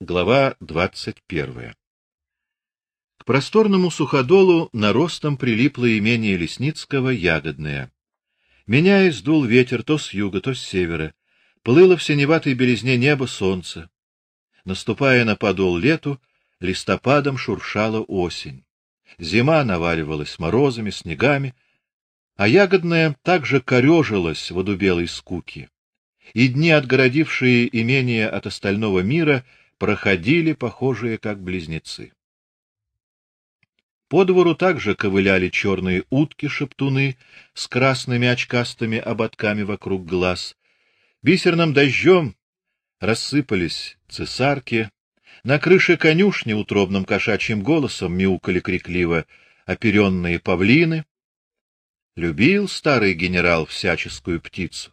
Глава двадцать первая. К просторному суходолу наростом прилипло имение Лесницкого ягодное. Меняясь, дул ветер то с юга, то с севера. Плыло в синеватой белизне небо солнце. Наступая на подол лету, листопадом шуршала осень. Зима наваливалась морозами, снегами, а ягодное также корёжилось в одубелой скуки. И дни, отгородившие имение от остального мира, проходили, похожие как близнецы. По двору также ковыляли черные утки-шептуны с красными очкастыми ободками вокруг глаз. Бисерным дождем рассыпались цесарки, на крыше конюшни утробным кошачьим голосом мяукали крикливо оперенные павлины. Любил старый генерал всяческую птицу,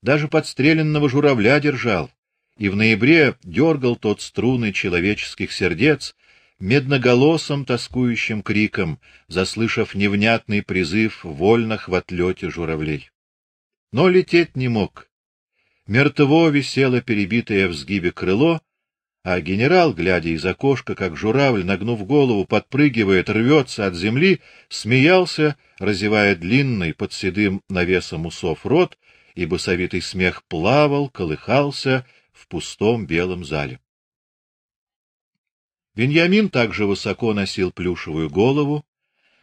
даже подстреленного журавля держал и в ноябре дергал тот струны человеческих сердец медноголосым тоскующим криком, заслышав невнятный призыв вольных в отлете журавлей. Но лететь не мог. Мертво висело перебитое в сгибе крыло, а генерал, глядя из окошка, как журавль, нагнув голову, подпрыгивает, рвется от земли, смеялся, разевая длинный под седым навесом усов рот, и басовитый смех плавал, колыхался, в пустом белом зале. Веньямин также высоко носил плюшевую голову,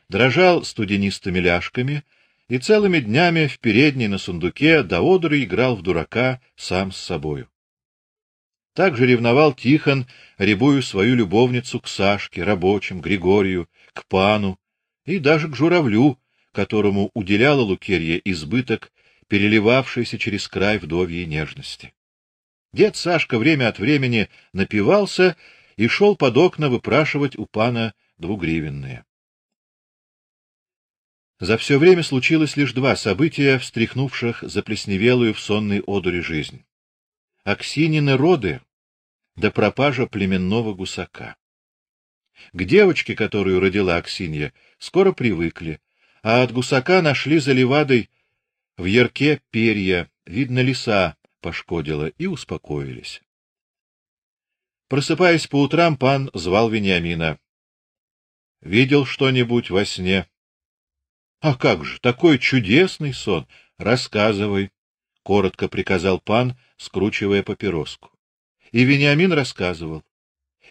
дрожал студенистыми ляжками и целыми днями в передней на сундуке до одури играл в дурака сам с собою. Также ревновал Тихон, рябую свою любовницу к Сашке, рабочим, Григорию, к пану и даже к журавлю, которому уделяла Лукерья избыток, переливавшийся через край вдовьей нежности. Дед Сашка время от времени напивался и шел под окна выпрашивать у пана двугривенные. За все время случилось лишь два события, встряхнувших заплесневелую в сонной одуре жизнь. Аксинины роды да пропажа племенного гусака. К девочке, которую родила Аксинья, скоро привыкли, а от гусака нашли за левадой в ярке перья, видно лиса пошкодило, и успокоились. Просыпаясь по утрам, пан звал Вениамина. Видел что-нибудь во сне? А как же, такой чудесный сон, рассказывай, коротко приказал пан, скручивая папироску. И Вениамин рассказывал.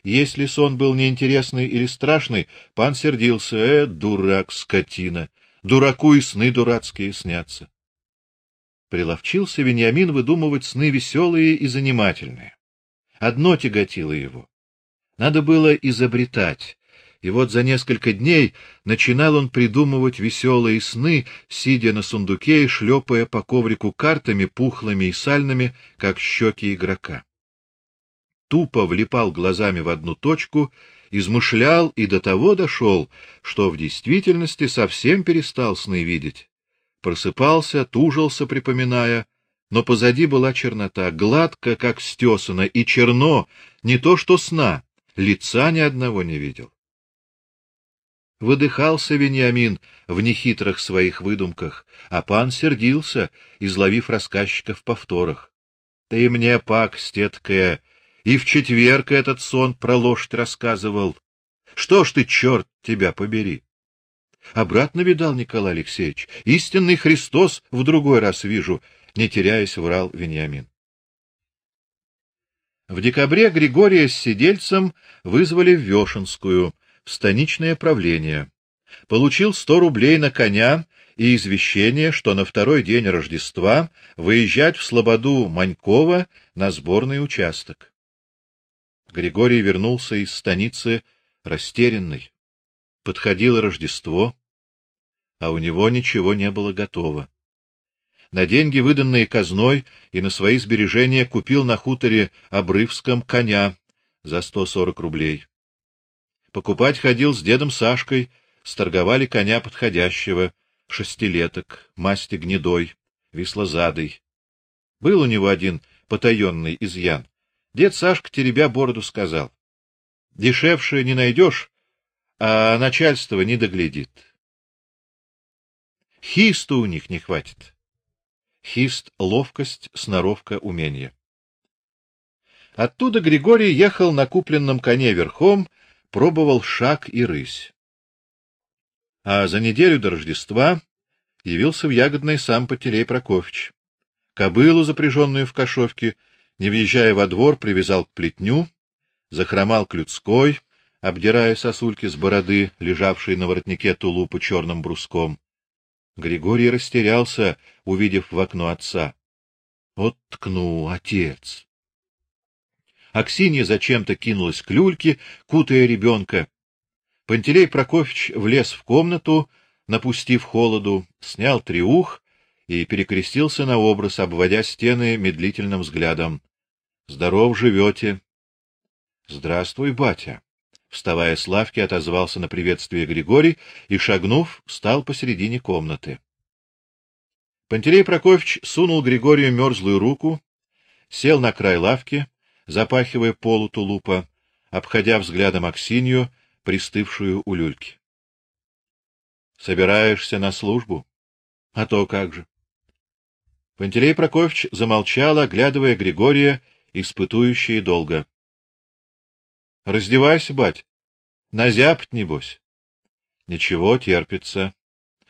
Если сон был неинтересный или страшный, пан сердился: "Э, дурак, скотина, дураку и сны дурацкие снятся". Приловчился Вениамин выдумывать сны веселые и занимательные. Одно тяготило его. Надо было изобретать. И вот за несколько дней начинал он придумывать веселые сны, сидя на сундуке и шлепая по коврику картами пухлыми и сальными, как щеки игрока. Тупо влипал глазами в одну точку, измышлял и до того дошел, что в действительности совсем перестал сны видеть просыпался, тужился, припоминая, но позади была чернота, гладко, как стесано, и черно, не то что сна, лица ни одного не видел. Выдыхался Вениамин в нехитрых своих выдумках, а пан сердился, изловив рассказчика в повторах. Ты мне, пак, стеткая, и в четверг этот сон про лошадь рассказывал. Что ж ты, черт, тебя побери? Обратно видал Николай Алексеевич. Истинный Христос в другой раз вижу, не теряясь, врал Вениамин. В декабре Григория с сидельцем вызвали в Вешенскую, в станичное правление. Получил сто рублей на коня и извещение, что на второй день Рождества выезжать в Слободу Манькова на сборный участок. Григорий вернулся из станицы растерянный. Подходило Рождество, а у него ничего не было готово. На деньги, выданные казной, и на свои сбережения купил на хуторе Обрывском коня за сто сорок рублей. Покупать ходил с дедом Сашкой, сторговали коня подходящего, шестилеток, масти гнедой, вислозадый. Был у него один потаенный изъян. Дед Сашка, теребя бороду, сказал: "Дешевше не найдешь, а начальство не доглядит. Хиста у них не хватит. Хист ловкость, сноровка, умение. Оттуда Григорий ехал на купленном коне верхом, пробовал шаг и рысь. А за неделю до Рождества явился в Ягодной сам Пателей Прокофьевич. Кобылу, запряженную в кошовке, не въезжая во двор, привязал к плетню, захромал к людской, обдирая сосульки с бороды, лежавшей на воротнике тулупа черным бруском. Григорий растерялся, увидев в окно отца. Вот ткну, отец. Аксинья зачем-то кинулась к люльке, кутая ребенка. Пантелей Прокофьевич влез в комнату, напустив холоду, снял триух и перекрестился на образ, обводя стены медлительным взглядом. Здоров живете. Здравствуй, батя. Вставая с лавки, отозвался на приветствие Григорий и, шагнув, встал посередине комнаты. Пантелей Прокофьевич сунул Григорию мерзлую руку, сел на край лавки, запахивая полу тулупа, обходя взглядом Аксинью, пристывшую у люльки. Собираешься на службу? А то как же. Пантелей Прокофьевич замолчал, оглядывая Григория, испытующий долго. Раздевайся, бать. Назябт небось. Ничего, терпится.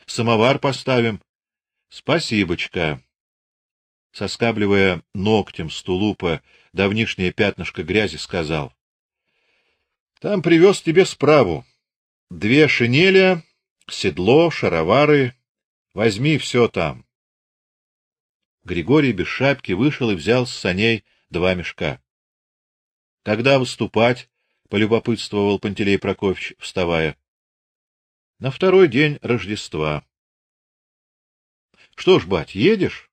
Самовар поставим. Спасибочка. Соскабливая ногтем с тулупа давнишнее пятнышко грязи, сказал: Там привез тебе справу. Две шинели, седло, шаровары. Возьми все там. Григорий без шапки вышел и взял с саней два мешка. Когда выступать? Полюбопытствовал Пантелей Прокофьевич, вставая. На второй день Рождества. Что ж, бать, едешь?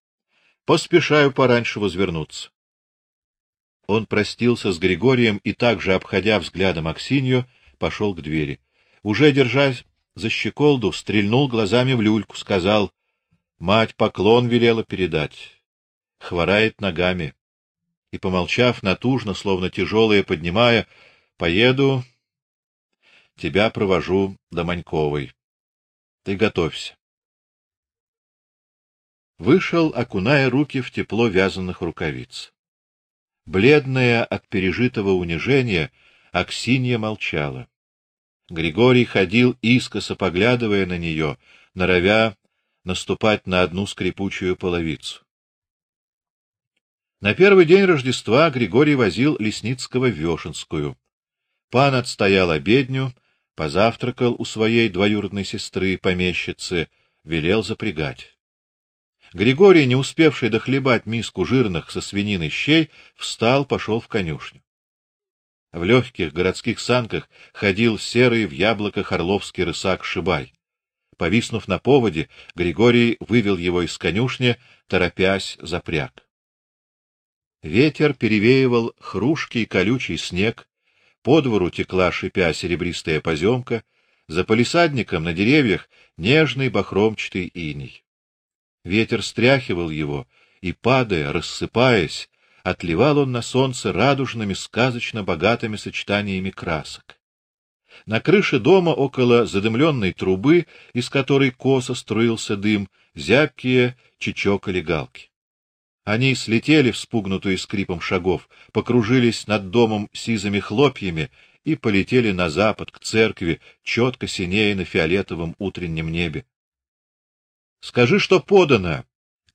Поспешаю пораньше возвернуться. Он простился с Григорием и также, обходя взглядом Аксинью, пошел к двери. Уже держась за щеколду, стрельнул глазами в люльку, сказал: "Мать поклон велела передать. Хворает ногами". И помолчав натужно, словно тяжелое поднимая, Поеду, тебя провожу до Маньковой. Ты готовься. Вышел, окуная руки в тепло вязаных рукавиц. Бледная от пережитого унижения, Аксинья молчала. Григорий ходил искоса поглядывая на нее, норовя наступать на одну скрипучую половицу. На первый день Рождества Григорий возил Лесницкого в Вешенскую. Пан отстоял обедню, позавтракал у своей двоюродной сестры, помещицы, велел запрягать. Григорий, не успевший дохлебать миску жирных со свининой щей, встал, пошел в конюшню. В легких городских санках ходил серый в яблоках орловский рысак Шибай. Повиснув на поводе, Григорий вывел его из конюшни, торопясь запряг. Ветер перевеивал хрушкий колючий снег, по двору текла шипя серебристая поземка, за палисадником на деревьях нежный бахромчатый иней. Ветер стряхивал его, и падая, рассыпаясь, отливал он на солнце радужными, сказочно богатыми сочетаниями красок. На крыше дома около задымленной трубы, из которой косо струился дым, зябкие чечокали галки. Они слетели, вспугнутые скрипом шагов, покружились над домом сизыми хлопьями и полетели на запад к церкви, четко синея на фиолетовом утреннем небе. Скажи, что подано,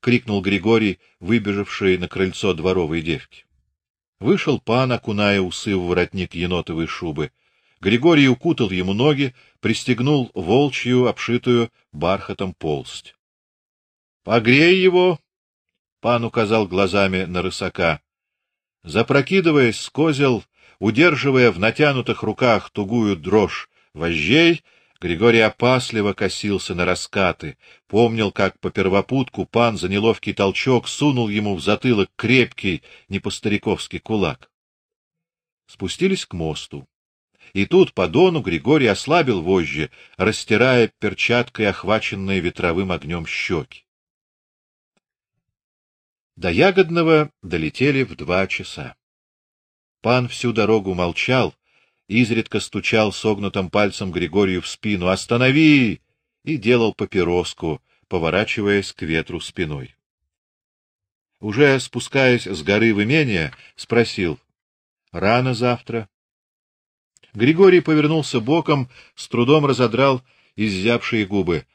крикнул Григорий, выбежавший на крыльцо дворовой девки. Вышел пан, окуная усы в воротник енотовой шубы. Григорий укутал ему ноги, пристегнул волчью, обшитую бархатом полсть. Погрей его, Пан указал глазами на рысака. Запрокидываясь с козел, удерживая в натянутых руках тугую дрожь вожжей, Григорий опасливо косился на раскаты, помнил, как по первопутку пан за неловкий толчок сунул ему в затылок крепкий, не по-стариковски кулак. Спустились к мосту. И тут по дону Григорий ослабил вожжи, растирая перчаткой охваченные ветровым огнем щеки. До Ягодного долетели в два часа. Пан всю дорогу молчал, изредка стучал согнутым пальцем Григорию в спину: "Останови!" и делал папироску, поворачиваясь к ветру спиной. Уже спускаясь с горы в имение, спросил: Рано завтра. Григорий повернулся боком, с трудом разодрал изъявшие губы.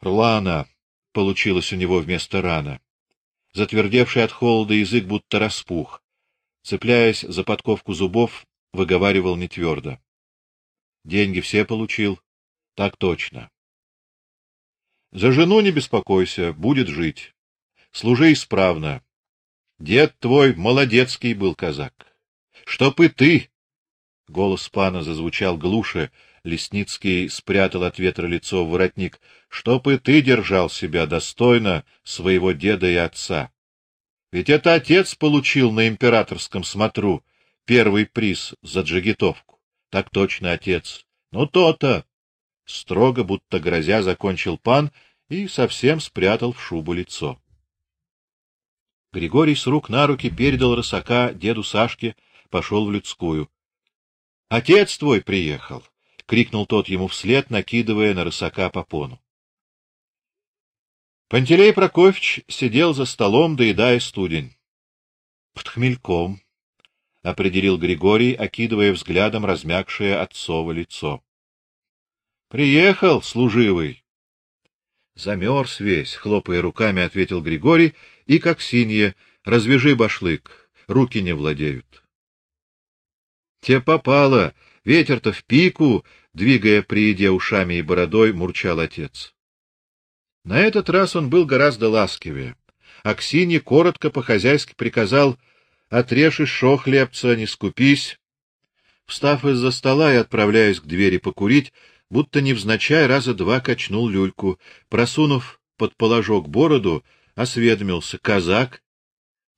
Рлана получилось у него вместо рана. Затвердевший от холода язык будто распух. Цепляясь за подковку зубов, выговаривал нетвердо. Деньги все получил. Так точно. За жену не беспокойся, будет жить. Служи исправно. Дед твой молодецкий был казак. Чтоб и ты. Голос пана зазвучал глуше, Лесницкий спрятал от ветра лицо в воротник. Чтоб и ты держал себя достойно своего деда и отца. Ведь это отец получил на императорском смотру первый приз за джигитовку. Так точно, отец. Ну то-то. Строго, будто грозя, закончил пан и совсем спрятал в шубу лицо. Григорий с рук на руки передал рысака деду Сашке, пошел в людскую. Отец твой приехал, крикнул тот ему вслед, накидывая на рысака попону. Пантелей Прокофьевич сидел за столом, доедая студень. Под хмельком, определил Григорий, окидывая взглядом размякшее отцово лицо. Приехал служивый. Замерз весь, хлопая руками, ответил Григорий, и как синие: "Развяжи башлык, руки не владеют". Те попало, ветер-то в пику, двигая при еде ушами и бородой, мурчал отец. На этот раз он был гораздо ласкивее. Аксинье коротко по-хозяйски приказал: "Отрежь шо хлебца, не скупись". Встав из-за стола и отправляясь к двери покурить, будто невзначай раза два качнул люльку, просунув под положок бороду, осведомился: "Казак,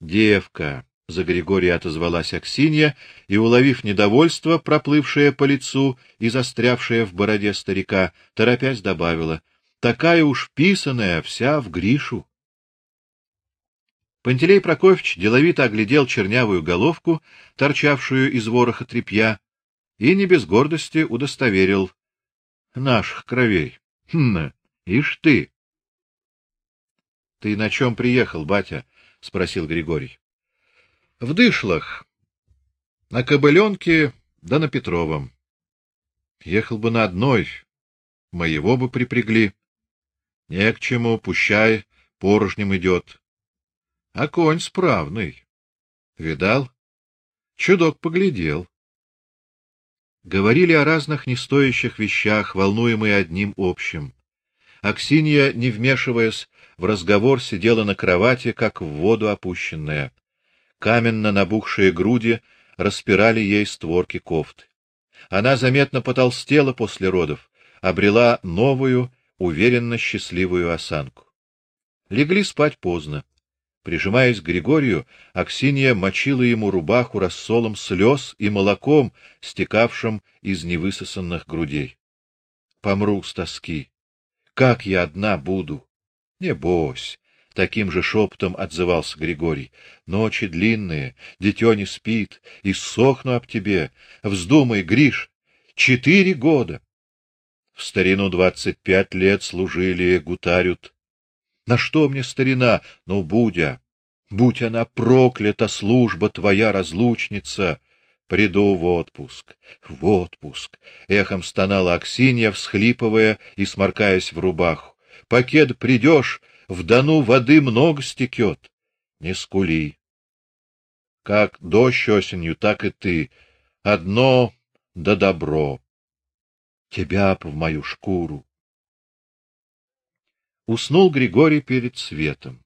девка". За Григория отозвалась Аксинья и, уловив недовольство, проплывшее по лицу и застрявшее в бороде старика, торопясь добавила: такая уж писаная, вся в Гришу. Пантелей Прокофьевич деловито оглядел чернявую головку, торчавшую из вороха тряпья, и не без гордости удостоверил: наших кровей. Хм, ишь ты. Ты на чем приехал, батя? спросил Григорий. В дышлах. На кобыленке да на Петровом. Ехал бы на одной, моего бы припрягли. Не к чему, пущай, порожнем идет. А конь справный. Видал? Чудок поглядел. Говорили о разных нестоящих вещах, волнуемые одним общим. Аксинья, не вмешиваясь в разговор, сидела на кровати, как в воду опущенная. Каменно набухшие груди распирали ей створки кофты. Она заметно потолстела после родов, обрела новую, уверенно счастливую осанку. Легли спать поздно. Прижимаясь к Григорию, Аксинья мочила ему рубаху рассолом слез и молоком, стекавшим из невысосанных грудей. Помру с тоски. Как я одна буду? Не бойся, таким же шепотом отзывался Григорий. Ночи длинные, дитё не спит, и сохну об тебе. Вздумай, Гриш, четыре года. В старину двадцать пять лет служили, гутарют. На что мне старина? Ну, Будя, будь она проклята, служба твоя разлучница. Приду в отпуск. В отпуск. Эхом стонала Аксинья, всхлипывая и сморкаясь в рубаху. Пакет придешь, в дону воды много стекет. Не скули. Как дождь осенью, так и ты. Одно да добро тебя б в мою шкуру. Уснул Григорий перед светом.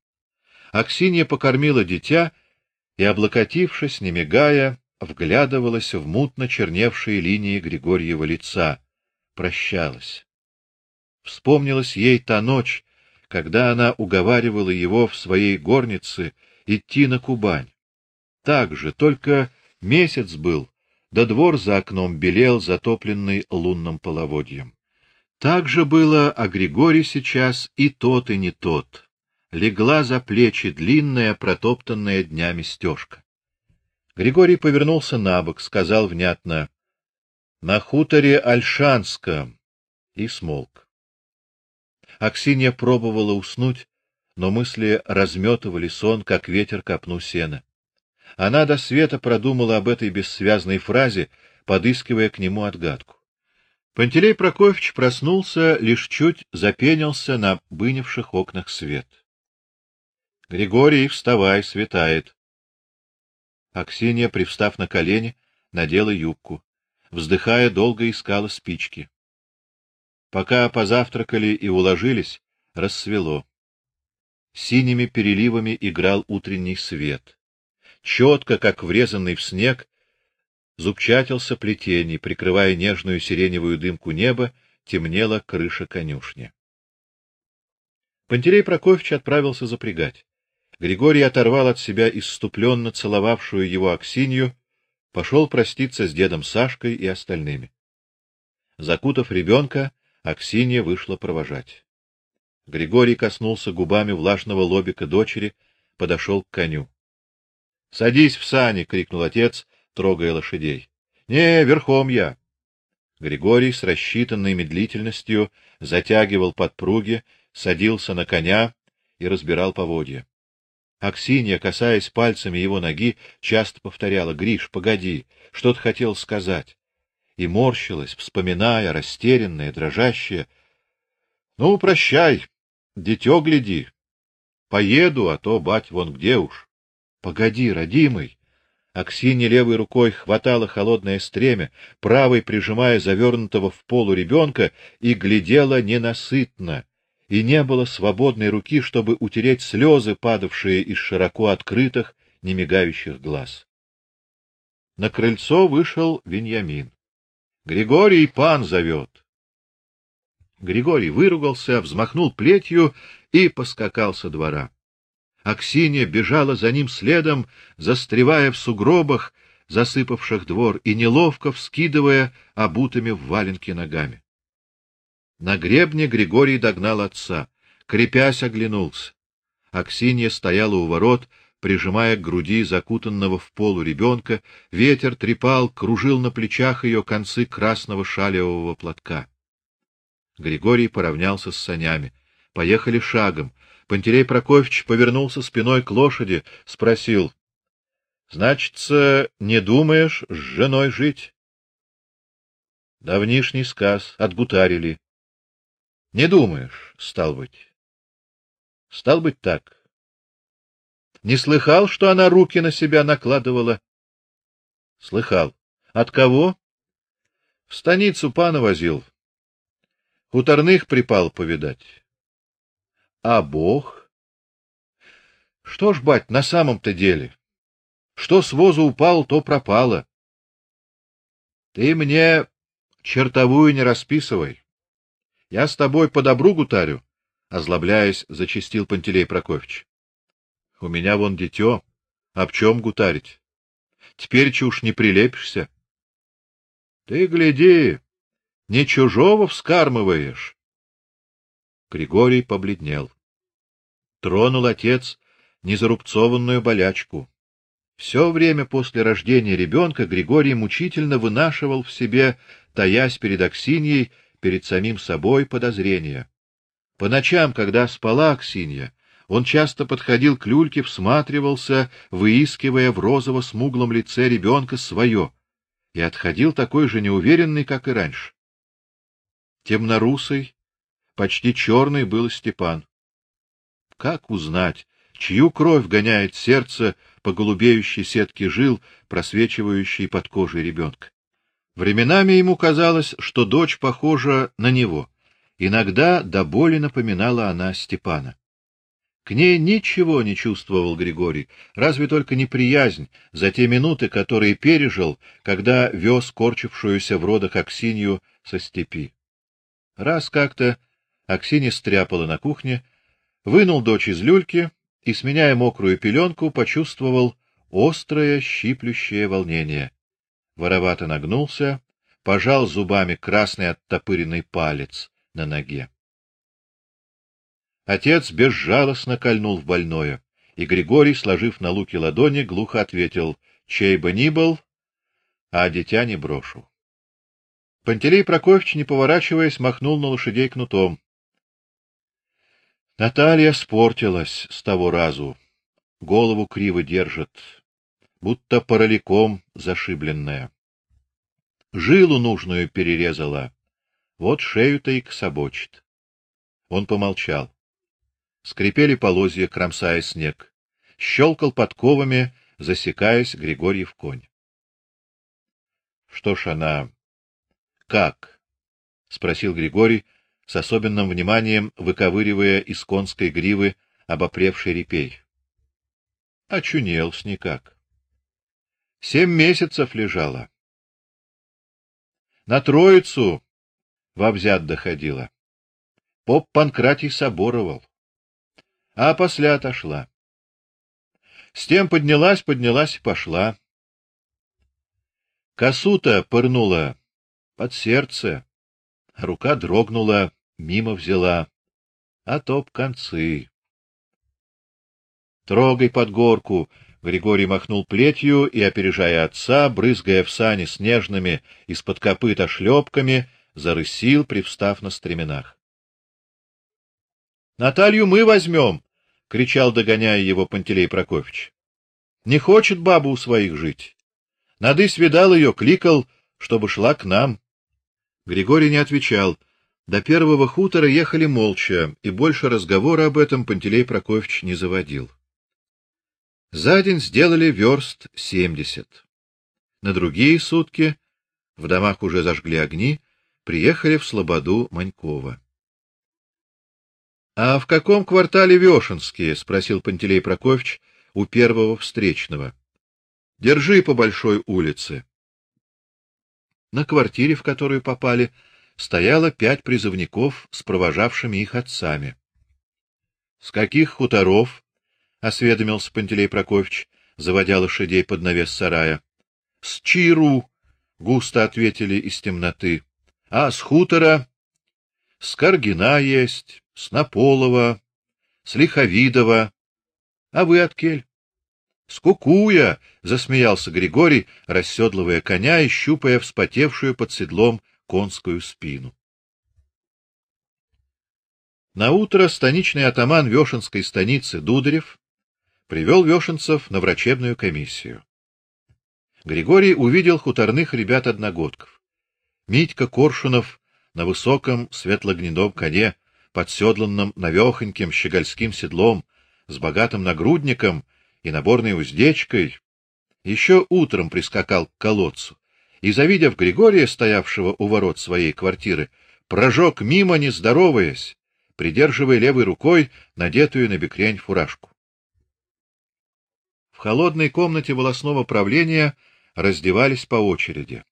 Аксинья покормила дитя и, облокотившись, не мигая, вглядывалась в мутно черневшие линии Григорьева лица, прощалась. Вспомнилась ей та ночь, когда она уговаривала его в своей горнице идти на Кубань. Так же, только месяц был, да двор за окном белел, затопленный лунным половодьем. Так же было о Григории сейчас и тот, и не тот. Легла за плечи длинная, протоптанная днями стежка. Григорий повернулся набок, сказал внятно: "На хуторе Альшанском" и смолк. Аксинья пробовала уснуть, но мысли разметывали сон, как ветер копну сена. Она до света продумала об этой бессвязной фразе, подыскивая к нему отгадку. Пантелей Прокофьевич проснулся, лишь чуть запенился на бынивших окнах свет. Григорий, вставай, светает. Аксинья, привстав на колени, надела юбку, вздыхая, долго искала спички. Пока позавтракали и уложились, рассвело. Синими переливами играл утренний свет. Четко, как врезанный в снег, зубчатился плетений, прикрывая нежную сиреневую дымку неба, темнела крыша конюшни. Пантелей Прокофьевич отправился запрягать. Григорий оторвал от себя исступленно целовавшую его Аксинью, пошел проститься с дедом Сашкой и остальными. Закутав ребенка, Аксинья вышла провожать. Григорий коснулся губами влажного лобика дочери, подошел к коню. "Садись в сани", крикнул отец, трогая лошадей. "Не, верхом я". Григорий с рассчитанной медлительностью затягивал подпруги, садился на коня и разбирал поводья. Аксинья, касаясь пальцами его ноги, часто повторяла: "Гриш, погоди, что ты хотел сказать?" И морщилась, вспоминая, растерянная, дрожащая: "Ну, прощай, дитё гляди. Поеду, а то бать вон где уж. Погоди, родимый". Аксинья левой рукой хватала холодное стремя, правой прижимая завернутого в полу ребенка и глядела ненасытно и не было свободной руки, чтобы утереть слезы, падавшие из широко открытых, немигающих глаз. На крыльцо вышел Веньямин. Григорий пан зовет. Григорий выругался, взмахнул плетью и поскакал со двора. Аксинья бежала за ним следом, застревая в сугробах, засыпавших двор, и неловко вскидывая обутыми в валенки ногами. На гребне Григорий догнал отца, крепясь оглянулся. Аксинья стояла у ворот, прижимая к груди закутанного в полу ребенка, ветер трепал, кружил на плечах ее концы красного шалевого платка. Григорий поравнялся с санями. Поехали шагом. Пантелей Прокофьевич повернулся спиной к лошади, спросил: "Значится, не думаешь с женой жить?" Давнишний сказ отгутарили. Не думаешь, стал быть. Стал быть так. Не слыхал, что она руки на себя накладывала? Слыхал. От кого? В станицу пана возил. Хуторных припал повидать. А Бог? Что ж, бать, на самом-то деле? Что с воза упал, то пропало. Ты мне чертовую не расписывай. Я с тобой по добру гутарю, озлобляясь, зачистил Пантелей Прокофьевич. У меня вон дитё, об чем гутарить? Теперь чушь не прилепишься. Ты гляди, не чужого вскармываешь. Григорий побледнел. Тронул отец незарубцованную болячку. Все время после рождения ребенка Григорий мучительно вынашивал в себе, таясь перед Аксиньей, перед самим собой подозрения. По ночам, когда спала Аксинья, он часто подходил к люльке, всматривался, выискивая в розово-смуглом лице ребенка свое, и отходил такой же неуверенный, как и раньше. Темнорусый, почти черный был Степан. Как узнать, чью кровь гоняет сердце по голубеющей сетке жил, просвечивающей под кожей ребенка? Временами ему казалось, что дочь похожа на него. Иногда до боли напоминала она Степана. К ней ничего не чувствовал Григорий, разве только неприязнь за те минуты, которые пережил, когда вез корчившуюся в родах Аксинью со степи. Раз как-то Аксинья стряпала на кухне, вынул дочь из люльки и, сменяя мокрую пеленку, почувствовал острое щиплющее волнение воровато нагнулся, пожал зубами красный оттопыренный палец на ноге. Отец безжалостно кольнул в больное, и Григорий, сложив на луки ладони, глухо ответил: "Чей бы ни был, а дитя не брошу". Пантелей Прокофьевич, не поворачиваясь, махнул на лошадей кнутом. Наталья спортилась с того разу. Голову криво держит. будто параликом зашибленная. Жилу нужную перерезала. Вот шею-то и кособочит. Он помолчал. Скрипели полозья, кромсая снег. Щелкал подковами, засекаясь Григорьев конь. Что ж она как? спросил Григорий с особенным вниманием, выковыривая из конской гривы обопревший репей. Очунел с никак. Семь месяцев лежала. На Троицу во взят доходила. Поп Панкратий соборовал. А после отошла. С тем поднялась, поднялась и пошла. Косута пырнула под сердце, рука дрогнула, мимо взяла, а топ концы. Трогай под горку, Григорий махнул плетью и, опережая отца, брызгая в сани снежными из-под копыта шлепками, зарысил, привстав на стременах. Наталью мы возьмем, кричал, догоняя его Пантелей Прокофьевич. Не хочет баба у своих жить. Надысь видал ее, кликал, чтобы шла к нам. Григорий не отвечал. До первого хутора ехали молча, и больше разговора об этом Пантелей Прокофьевич не заводил. За день сделали верст семьдесят. На другие сутки в домах уже зажгли огни, приехали в Слободу Манькова. А в каком квартале Вешенские? спросил Пантелей Прокофьевич у первого встречного. Держи по большой улице. На квартире, в которую попали, стояло пять призывников с провожавшими их отцами. С каких хуторов? осведомился Пантелей Прокофьевич, заводя лошадей под навес сарая. С Чиру, густо ответили из темноты. А с хутора с Каргина есть, с Наполова, с Лиховидова. А вы от кель? С Кукуя, засмеялся Григорий, расседлывая коня и щупая вспотевшую под седлом конскую спину. На утро станичный атаман Вешенской станицы Дударев привел вешенцев на врачебную комиссию. Григорий увидел хуторных ребят-одногодков. Митька Коршунов на высоком светлогнедом коне, подседланном навехоньким щегольским седлом, с богатым нагрудником и наборной уздечкой, еще утром прискакал к колодцу и, завидев Григория, стоявшего у ворот своей квартиры, прожег мимо, не здороваясь, придерживая левой рукой надетую на бекрень фуражку холодной комнате волосного правления раздевались по очереди.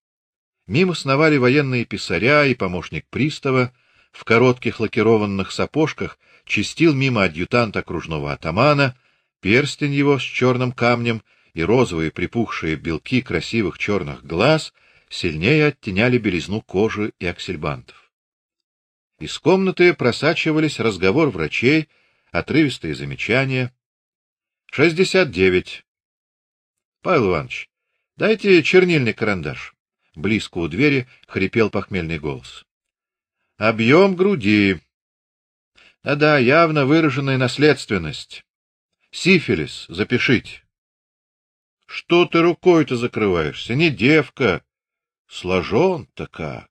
Мимо сновали военные писаря и помощник пристава в коротких лакированных сапожках, чистил мимо адъютант окружного атамана, перстень его с черным камнем и розовые припухшие белки красивых черных глаз сильнее оттеняли белизну кожи и аксельбантов. Из комнаты просачивались разговор врачей, отрывистые замечания. Шестьдесят девять. Павел Иванович, дайте чернильный карандаш. Близко у двери хрипел похмельный голос. Объем груди. Да-да, явно выраженная наследственность. Сифилис, запишите. Что ты рукой-то закрываешься? Не девка. Сложен-то как.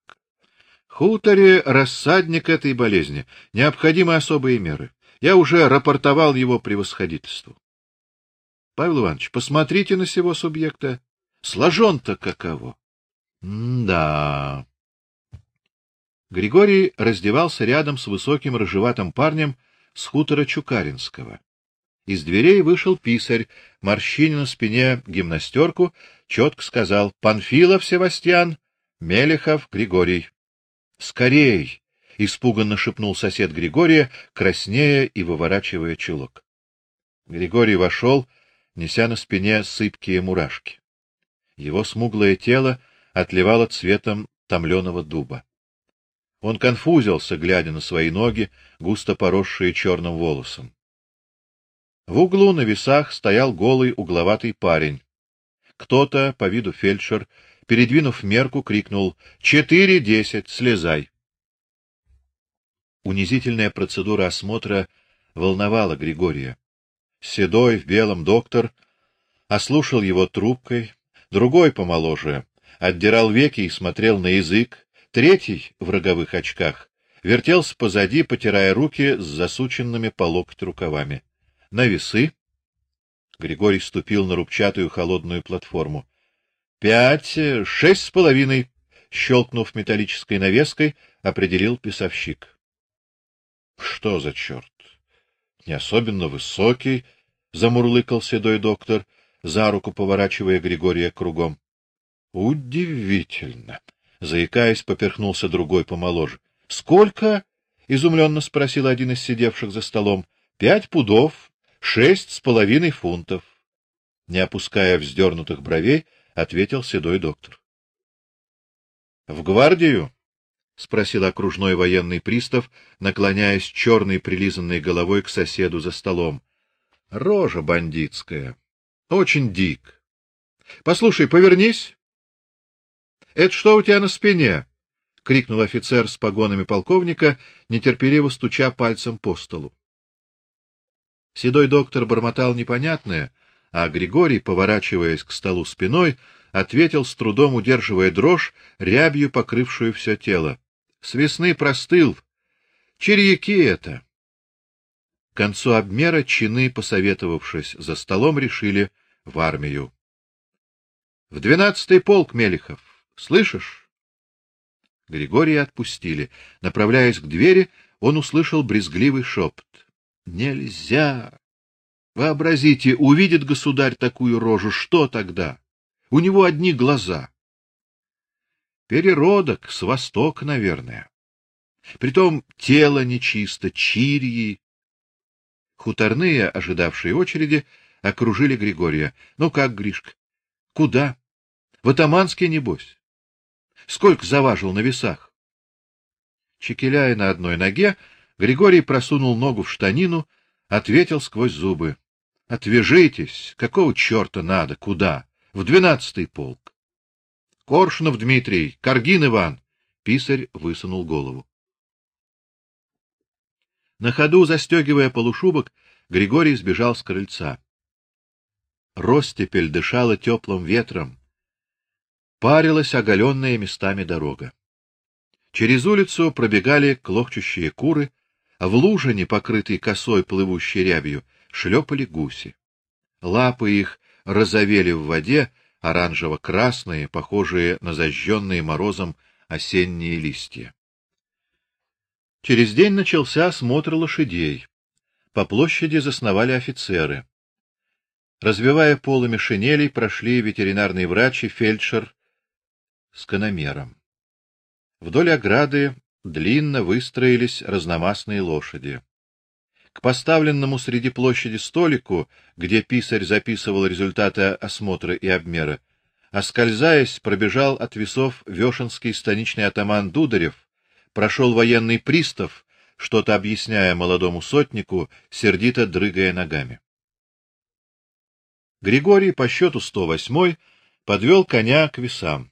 Хуторе рассадник этой болезни. Необходимы особые меры. Я уже рапортовал его превосходительству. Павел Иванович, посмотрите на сего субъекта. Сложен-то каково. да. Григорий раздевался рядом с высоким рыжеватым парнем с хутора Чукаринского. Из дверей вышел писарь, морщиня на спине гимнастерку, четко сказал: "Панфилов Севастьян, Мелехов Григорий". "Скорей!" испуганно шепнул сосед Григория, краснея и выворачивая чулок. Григорий вошел неся на спине сыпкие мурашки. Его смуглое тело отливало цветом томленого дуба. Он конфузился, глядя на свои ноги, густо поросшие черным волосом. В углу на весах стоял голый угловатый парень. Кто-то, по виду фельдшер, передвинув мерку, крикнул: "Четыре десять, слезай!" Унизительная процедура осмотра волновала Григория седой в белом доктор ослушал его трубкой, другой помоложе отдирал веки и смотрел на язык, третий в роговых очках вертелся позади, потирая руки с засученными по локоть рукавами. На весы Григорий ступил на рубчатую холодную платформу. Пять, шесть с половиной, щелкнув металлической навеской, определил писовщик. Что за черт? Не особенно высокий, замурлыкал седой доктор, за руку поворачивая Григория кругом. Удивительно, заикаясь, поперхнулся другой помоложе. Сколько? изумленно спросил один из сидевших за столом. Пять пудов, шесть с половиной фунтов. Не опуская вздернутых бровей, ответил седой доктор. В гвардию? спросил окружной военный пристав, наклоняясь черной прилизанной головой к соседу за столом. Рожа бандитская. Очень дик. Послушай, повернись. Это что у тебя на спине? крикнул офицер с погонами полковника, нетерпеливо стуча пальцем по столу. Седой доктор бормотал непонятное, а Григорий, поворачиваясь к столу спиной, ответил с трудом удерживая дрожь, рябью покрывшую все тело: "С весны простыл. Черьяки это". К концу обмера чины, посоветовавшись за столом, решили в армию. В двенадцатый полк Мелихов. Слышишь? Григория отпустили. Направляясь к двери, он услышал брезгливый шепот. Нельзя. Вообразите, увидит государь такую рожу, что тогда? У него одни глаза. Переродок с востока, наверное. Притом тело нечисто, чирьи. Хуторные, ожидавшие очереди, окружили Григория. Ну как, Гришка? Куда? В Атаманске небось. Сколько заважил на весах? Чекеляя на одной ноге, Григорий просунул ногу в штанину, ответил сквозь зубы: "Отвяжитесь, какого черта надо, куда? В двенадцатый полк". Коршунов Дмитрий, Каргин Иван, писарь высунул голову. На ходу застегивая полушубок, Григорий сбежал с крыльца. Ростепель дышала теплым ветром парилась оголенная местами дорога. Через улицу пробегали клохчущие куры, а в лужине, покрытой косой плывущей рябью, шлепали гуси. Лапы их розовели в воде, оранжево-красные, похожие на зажженные морозом осенние листья. Через день начался осмотр лошадей. По площади засновали офицеры. Развивая полами шинелей, прошли ветеринарный врач и фельдшер с каномером. Вдоль ограды длинно выстроились разномастные лошади. К поставленному среди площади столику, где писарь записывал результаты осмотра и обмера, оскользаясь, пробежал от весов Вешенский станичный атаман Дударев, прошел военный пристав, что-то объясняя молодому сотнику, сердито дрыгая ногами. Григорий по счету 108 подвел коня к весам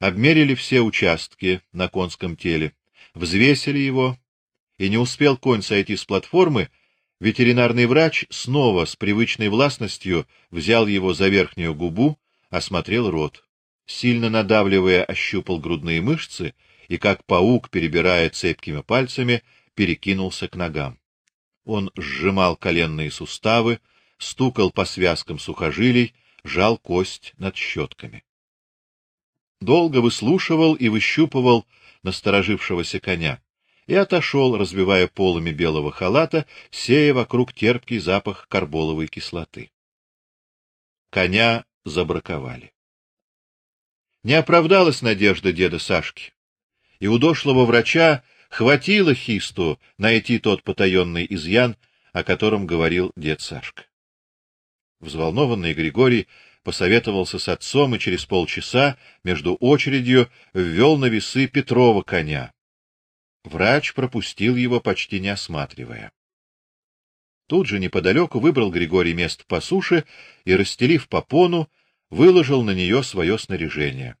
обмерили все участки на конском теле, взвесили его, и не успел конь сойти с платформы, ветеринарный врач снова с привычной властностью взял его за верхнюю губу, осмотрел рот, сильно надавливая, ощупал грудные мышцы и как паук, перебирая цепкими пальцами, перекинулся к ногам. Он сжимал коленные суставы, стукал по связкам сухожилий, жал кость над щетками долго выслушивал и выщупывал насторожившегося коня и отошел, разбивая полами белого халата, сея вокруг терпкий запах карболовой кислоты. Коня забраковали. Не оправдалась надежда деда Сашки. И у дошлого врача хватило хисту найти тот потаенный изъян, о котором говорил дед Сашка. Взволнованный Григорий посоветовался с отцом и через полчаса между очередью ввел на весы Петрова коня. Врач пропустил его, почти не осматривая. Тут же неподалеку выбрал Григорий место по суше и, расстелив попону, выложил на нее свое снаряжение.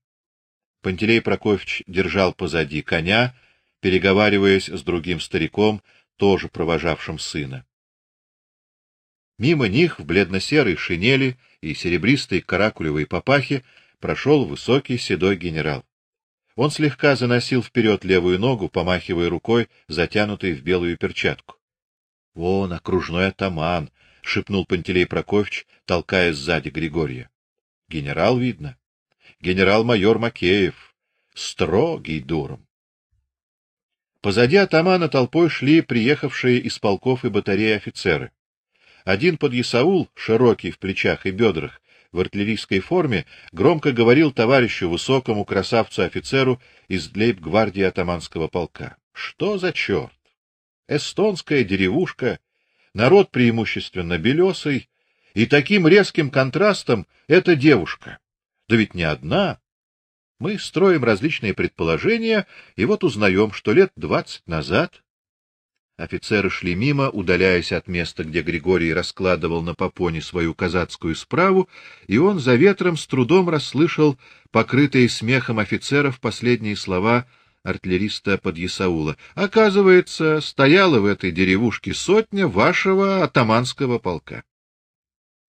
Пантелей Прокофьевич держал позади коня, переговариваясь с другим стариком, тоже провожавшим сына. Мимо них в бледно-серой шинели и серебристой каракулевой папахе прошел высокий седой генерал. Он слегка заносил вперед левую ногу, помахивая рукой, затянутой в белую перчатку. "Вон окружной атаман", шепнул Пантелей Прокофьевич, толкая сзади Григория. "Генерал видно. Генерал-майор Макеев, строгий дуром". Позади атамана толпой шли приехавшие из полков и батарей офицеры. Один подъясаул, широкий в плечах и бедрах, в артиллерийской форме, громко говорил товарищу высокому красавцу-офицеру из лейб-гвардии атаманского полка: "Что за черт? Эстонская деревушка, народ преимущественно белесый, и таким резким контрастом эта девушка. Да ведь не одна, мы строим различные предположения, и вот узнаем, что лет двадцать назад офицеры шли мимо, удаляясь от места, где Григорий раскладывал на попоне свою казацкую справу, и он за ветром с трудом расслышал покрытые смехом офицеров последние слова артиллериста Подъясаула. Оказывается, стояла в этой деревушке сотня вашего атаманского полка.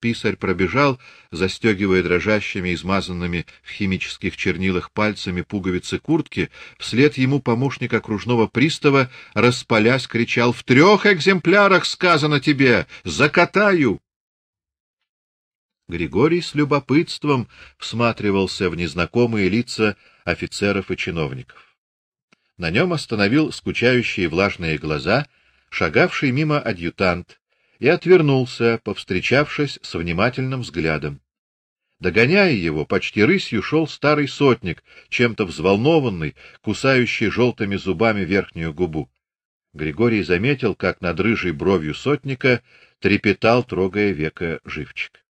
Писарь пробежал, застегивая дрожащими, измазанными в химических чернилах пальцами пуговицы куртки, вслед ему помощник окружного пристава, распалясь, кричал: "В трех экземплярах сказано тебе, закатаю!" Григорий с любопытством всматривался в незнакомые лица офицеров и чиновников. На нем остановил скучающие влажные глаза шагавший мимо адъютант и отвернулся, повстречавшись с внимательным взглядом. Догоняя его, почти рысью шел старый сотник, чем-то взволнованный, кусающий желтыми зубами верхнюю губу. Григорий заметил, как над рыжей бровью сотника трепетал, трогая века живчик.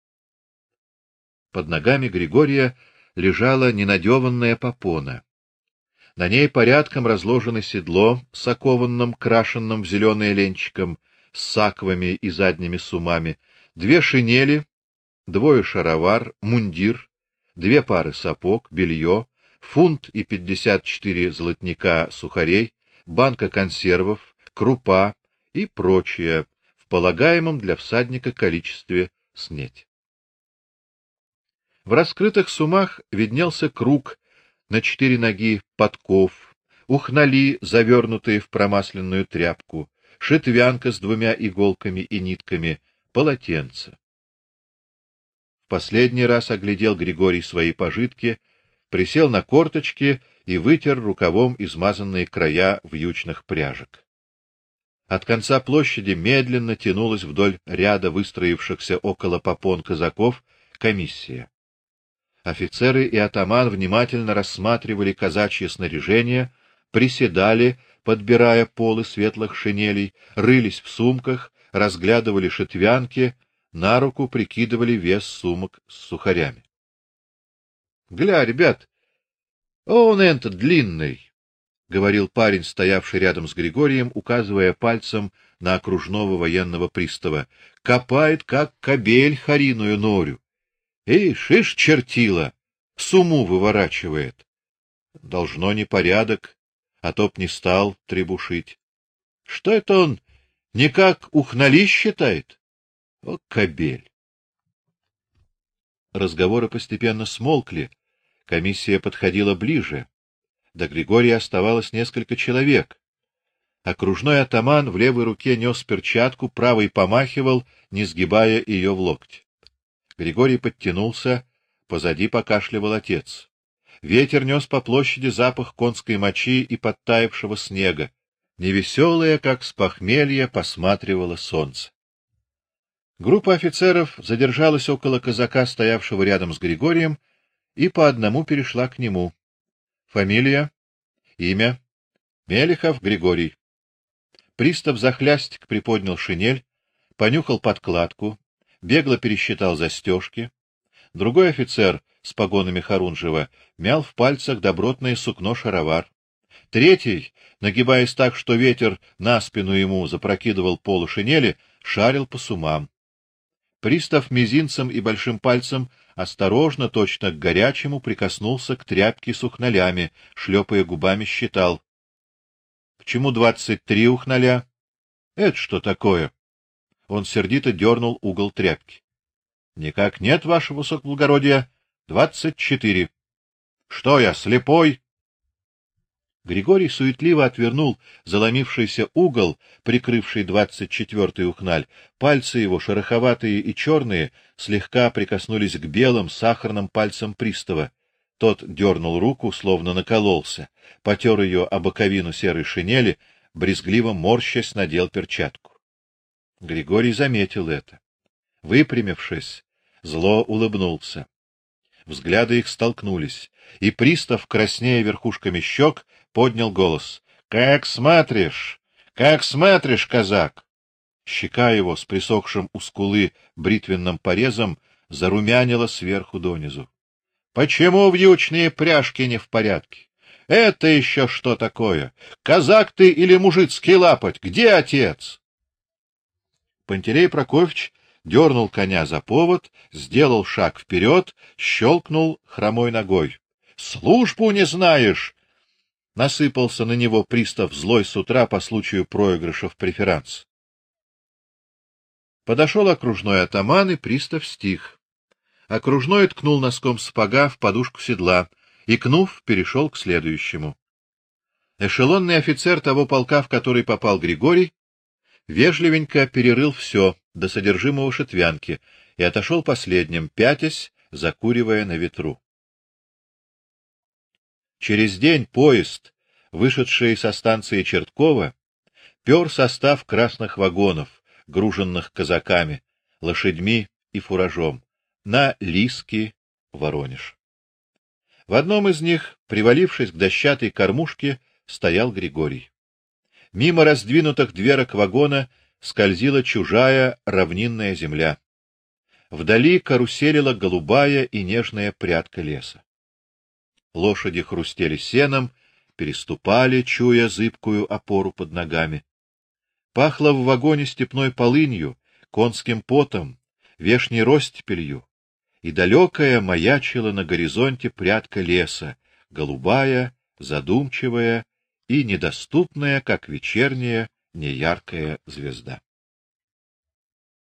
Под ногами Григория лежала ненадеванная попона. На ней порядком разложено седло с окованным, крашенным в зеленое ленчиком, с саквами и задними сумами, две шинели, двое шаровар, мундир, две пары сапог, белье, фунт и пятьдесят четыре золотника сухарей, банка консервов, крупа и прочее в полагаемом для всадника количестве снеть. В раскрытых сумах виднелся круг на четыре ноги подков, ухнали, завернутые в промасленную тряпку, шитвянка с двумя иголками и нитками, полотенце. В последний раз оглядел Григорий свои пожитки, присел на корточки и вытер рукавом измазанные края вьючных пряжек. От конца площади медленно тянулась вдоль ряда выстроившихся около попон казаков комиссия. Офицеры и атаман внимательно рассматривали казачье снаряжение, приседали, подбирая полы светлых шинелей, рылись в сумках, разглядывали шитвянки, на руку прикидывали вес сумок с сухарями. Гля, ребят, он этот длинный, говорил парень, стоявший рядом с Григорием, указывая пальцем на окружного военного пристава. Копает как кобель хариную норю. Эй, шиш чертила, суму выворачивает. Должно непорядок, а топ не стал требушить. Что это он никак ухнали считает? О, кобель. Разговоры постепенно смолкли. Комиссия подходила ближе. До Григория оставалось несколько человек. Окружной атаман в левой руке нес перчатку, правой помахивал, не сгибая ее в локте. Григорий подтянулся, позади покашливал отец. Ветер нес по площади запах конской мочи и подтаявшего снега. Невеселое, как с похмелья, посматривало солнце. Группа офицеров задержалась около казака, стоявшего рядом с Григорием, и по одному перешла к нему. Фамилия, имя: Мелихов Григорий. Пристав захлястик приподнял шинель, понюхал подкладку, бегло пересчитал застежки. Другой офицер с погонами Харунжева мял в пальцах добротное сукно-шаровар. Третий, нагибаясь так, что ветер на спину ему запрокидывал полу шинели, шарил по сумам. Пристав мизинцем и большим пальцем осторожно, точно к горячему, прикоснулся к тряпке с ухналями, шлепая губами, считал. Почему двадцать три ухналя? Это что такое? Он сердито дернул угол тряпки. Никак нет, ваше высокоблагородие. Двадцать четыре. Что я, слепой? Григорий суетливо отвернул заломившийся угол, прикрывший двадцать четвертый ухналь. Пальцы его, шероховатые и черные, слегка прикоснулись к белым сахарным пальцам пристава. Тот дернул руку, словно накололся, потер ее о боковину серой шинели, брезгливо морщась надел перчатку. Григорий заметил это. Выпрямившись, зло улыбнулся. Взгляды их столкнулись, и пристав, краснея верхушками щек, поднял голос: "Как смотришь? Как смотришь, казак?" Щека его с присохшим у скулы бритвенным порезом зарумянила сверху донизу. Почему вьючные пряжки не в порядке? Это еще что такое? Казак ты или мужицкий лапоть? Где отец? Пантелей Прокофьевич дернул коня за повод, сделал шаг вперед, щелкнул хромой ногой. Службу не знаешь. Насыпался на него пристав злой с утра по случаю проигрыша в преферанс. Подошел окружной атаман, и пристав стих. Окружной ткнул носком сапога в подушку седла, и кнув, перешел к следующему. Эшелонный офицер того полка, в который попал Григорий, вежливенько перерыл все до содержимого шетвянки и отошел последним, пятясь, закуривая на ветру. Через день поезд, вышедший со станции Черткова, пёр состав красных вагонов, груженных казаками, лошадьми и фуражом, на Лиски, Воронеж. В одном из них, привалившись к дощатой кормушке, стоял Григорий. Мимо раздвинутых дверок вагона скользила чужая равнинная земля. Вдали каруселила голубая и нежная прядка леса. Лошади хрустели сеном, переступали, чуя зыбкую опору под ногами. Пахло в вагоне степной полынью, конским потом, вешней ростепелью, и далекая маячила на горизонте прядка леса, голубая, задумчивая и недоступная, как вечерняя неяркая звезда.